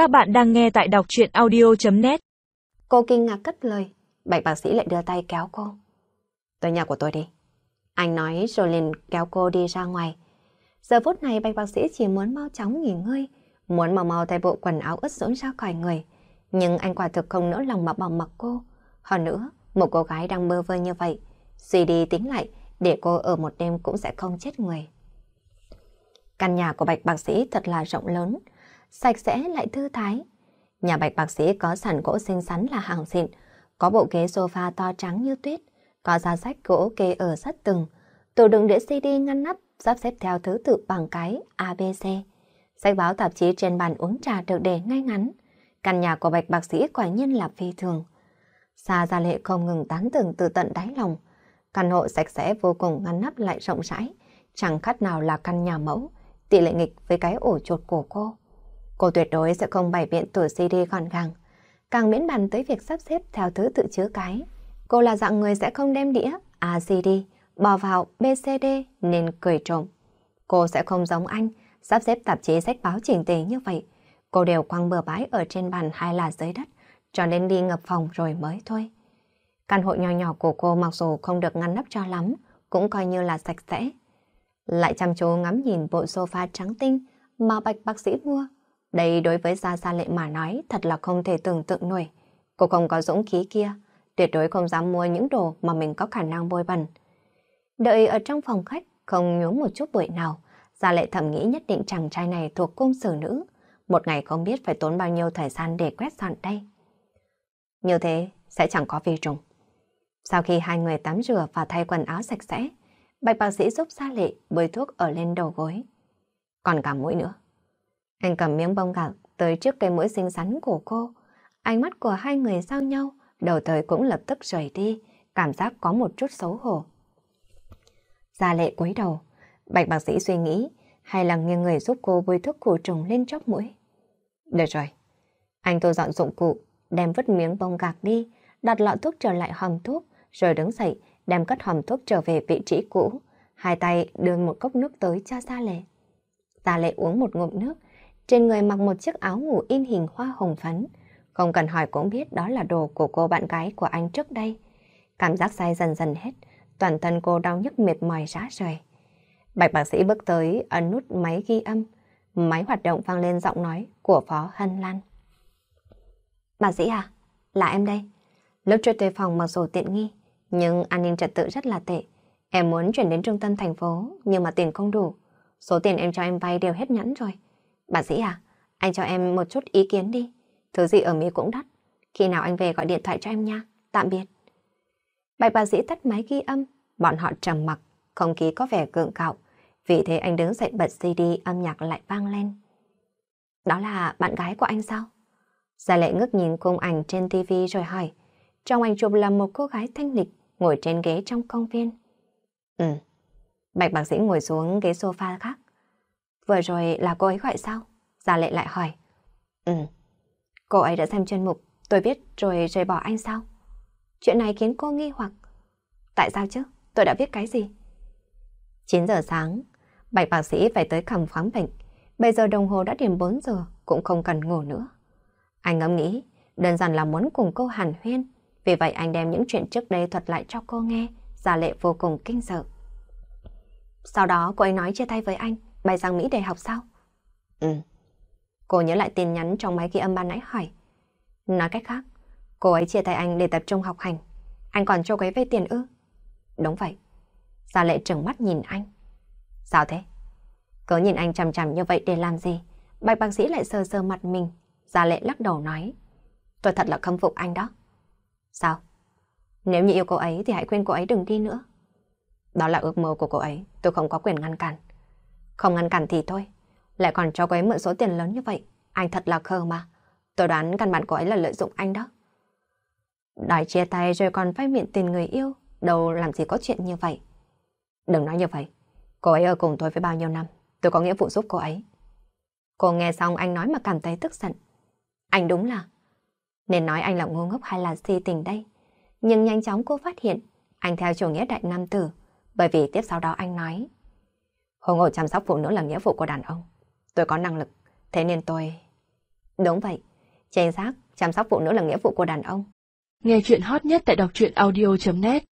Các bạn đang nghe tại đọc chuyện audio.net Cô kinh ngạc cất lời, bạch bác sĩ lại đưa tay kéo cô. Tới nhà của tôi đi. Anh nói rồi liền kéo cô đi ra ngoài. Giờ phút này bạch bác sĩ chỉ muốn mau chóng nghỉ ngơi, muốn mau mau thay bộ quần áo ướt sũng ra khỏi người. Nhưng anh quả thực không nỡ lòng mà bỏ mặc cô. Hơn nữa, một cô gái đang mơ vơ như vậy, suy đi tính lại, để cô ở một đêm cũng sẽ không chết người. Căn nhà của bạch bác sĩ thật là rộng lớn, sạch sẽ lại thư thái. Nhà bạch bác sĩ có sàn gỗ xinh xắn là hàng xịn, có bộ ghế sofa to trắng như tuyết, có giá sách gỗ kê ở sát tường, tủ đựng đĩa CD ngăn nắp, sắp xếp theo thứ tự bằng cái ABC. Sách báo tạp chí trên bàn uống trà được để ngay ngắn. Căn nhà của bạch bác sĩ quả nhiên là phi thường. Xa Gia Lệ không ngừng tán tưởng từ tận đáy lòng. Căn hộ sạch sẽ vô cùng ngăn nắp lại rộng rãi, chẳng khác nào là căn nhà mẫu, tỷ lệ nghịch với cái ổ chuột của cô. Cô tuyệt đối sẽ không bày biện tủ CD gọn gàng, càng miễn bàn tới việc sắp xếp theo thứ tự chứa cái. Cô là dạng người sẽ không đem đĩa ACD bỏ vào BCD nên cười trộm. Cô sẽ không giống anh, sắp xếp tạp chí sách báo chỉnh tề như vậy. Cô đều quăng bừa bãi ở trên bàn hay là dưới đất, cho nên đi ngập phòng rồi mới thôi. Căn hộ nhỏ nhỏ của cô mặc dù không được ngăn nắp cho lắm, cũng coi như là sạch sẽ. Lại chăm chú ngắm nhìn bộ sofa trắng tinh mà bạch bác sĩ mua. Đây đối với Gia Gia Lệ mà nói thật là không thể tưởng tượng nổi. Cô không có dũng khí kia, tuyệt đối không dám mua những đồ mà mình có khả năng bôi bẩn. Đợi ở trong phòng khách, không nhúng một chút bụi nào, Gia Lệ thầm nghĩ nhất định chàng trai này thuộc cung sử nữ. Một ngày không biết phải tốn bao nhiêu thời gian để quét dọn đây. Như thế sẽ chẳng có vi trùng. Sau khi hai người tắm rửa và thay quần áo sạch sẽ, bạch bác sĩ giúp Gia Lệ bôi thuốc ở lên đầu gối. Còn cả mũi nữa. Anh cầm miếng bông gạc tới trước cây mũi xinh xắn của cô. Ánh mắt của hai người giao nhau, đầu thời cũng lập tức rời đi, cảm giác có một chút xấu hổ. Gia lệ cúi đầu, bạch bác sĩ suy nghĩ, hay là nghiêng người giúp cô bôi thuốc khử trùng lên chóp mũi. Được rồi. Anh tôi dọn dụng cụ, đem vứt miếng bông gạc đi, đặt lọ thuốc trở lại hòm thuốc, rồi đứng dậy, đem cất hòm thuốc trở về vị trí cũ. Hai tay đưa một cốc nước tới cho Gia Lệ. Gia Lệ uống một ngụm nước, trên người mặc một chiếc áo ngủ in hình hoa hồng phấn. Không cần hỏi cũng biết đó là đồ của cô bạn gái của anh trước đây. Cảm giác say dần dần hết, toàn thân cô đau nhức mệt mỏi rã rời. Bạch bác sĩ bước tới ấn nút máy ghi âm. Máy hoạt động vang lên giọng nói của Phó Hân Lan. Bác sĩ à, là em đây. Lớp chơi thuê phòng mặc dù tiện nghi, nhưng an ninh trật tự rất là tệ. Em muốn chuyển đến trung tâm thành phố, nhưng mà tiền không đủ. Số tiền em cho em vay đều hết nhẫn rồi bà sĩ à, anh cho em một chút ý kiến đi. Thứ gì ở Mỹ cũng đắt. Khi nào anh về gọi điện thoại cho em nha. Tạm biệt. Bạch bà sĩ tắt máy ghi âm. Bọn họ trầm mặc, không khí có vẻ gượng gạo. Vì thế anh đứng dậy bật CD âm nhạc lại vang lên. Đó là bạn gái của anh sao? Gia lệ ngước nhìn khung ảnh trên TV rồi hỏi. Trong ảnh chụp là một cô gái thanh lịch ngồi trên ghế trong công viên. Ừ. Bạch bác sĩ ngồi xuống ghế sofa khác. Vừa rồi là cô ấy gọi sao? Gia lệ lại hỏi. Ừ. Cô ấy đã xem chuyên mục, tôi biết rồi rời bỏ anh sao? Chuyện này khiến cô nghi hoặc. Tại sao chứ? Tôi đã biết cái gì? 9 giờ sáng, bạch bác sĩ phải tới phòng khám bệnh. Bây giờ đồng hồ đã điểm 4 giờ, cũng không cần ngủ nữa. Anh ngẫm nghĩ, đơn giản là muốn cùng cô hàn huyên. Vì vậy anh đem những chuyện trước đây thuật lại cho cô nghe, Gia lệ vô cùng kinh sợ. Sau đó cô ấy nói chia tay với anh, bay sang Mỹ để học sao? Ừ. Cô nhớ lại tin nhắn trong máy ghi âm ban nãy hỏi. Nói cách khác, cô ấy chia tay anh để tập trung học hành. Anh còn cho cô ấy vay tiền ư? Đúng vậy. Gia lệ trừng mắt nhìn anh. Sao thế? Cứ nhìn anh chằm chằm như vậy để làm gì? Bạch bác sĩ lại sờ sờ mặt mình. Gia lệ lắc đầu nói. Tôi thật là khâm phục anh đó. Sao? Nếu như yêu cô ấy thì hãy khuyên cô ấy đừng đi nữa. Đó là ước mơ của cô ấy, tôi không có quyền ngăn cản. Không ngăn cản thì thôi, lại còn cho cô ấy mượn số tiền lớn như vậy. Anh thật là khờ mà. Tôi đoán căn bản cô ấy là lợi dụng anh đó. Đòi chia tay rồi còn phai miệng tiền người yêu, đâu làm gì có chuyện như vậy. Đừng nói như vậy, cô ấy ở cùng tôi với bao nhiêu năm, tôi có nghĩa vụ giúp cô ấy. Cô nghe xong anh nói mà cảm thấy tức giận. Anh đúng là... Nên nói anh là ngu ngốc hay là si tình đây? Nhưng nhanh chóng cô phát hiện, anh theo chủ nghĩa đại nam tử, bởi vì tiếp sau đó anh nói Hồ ngộ chăm sóc phụ nữ là nghĩa vụ của đàn ông. Tôi có năng lực, thế nên tôi... Đúng vậy, chính xác, chăm sóc phụ nữ là nghĩa vụ của đàn ông. Nghe chuyện hot nhất tại đọc truyện audio.net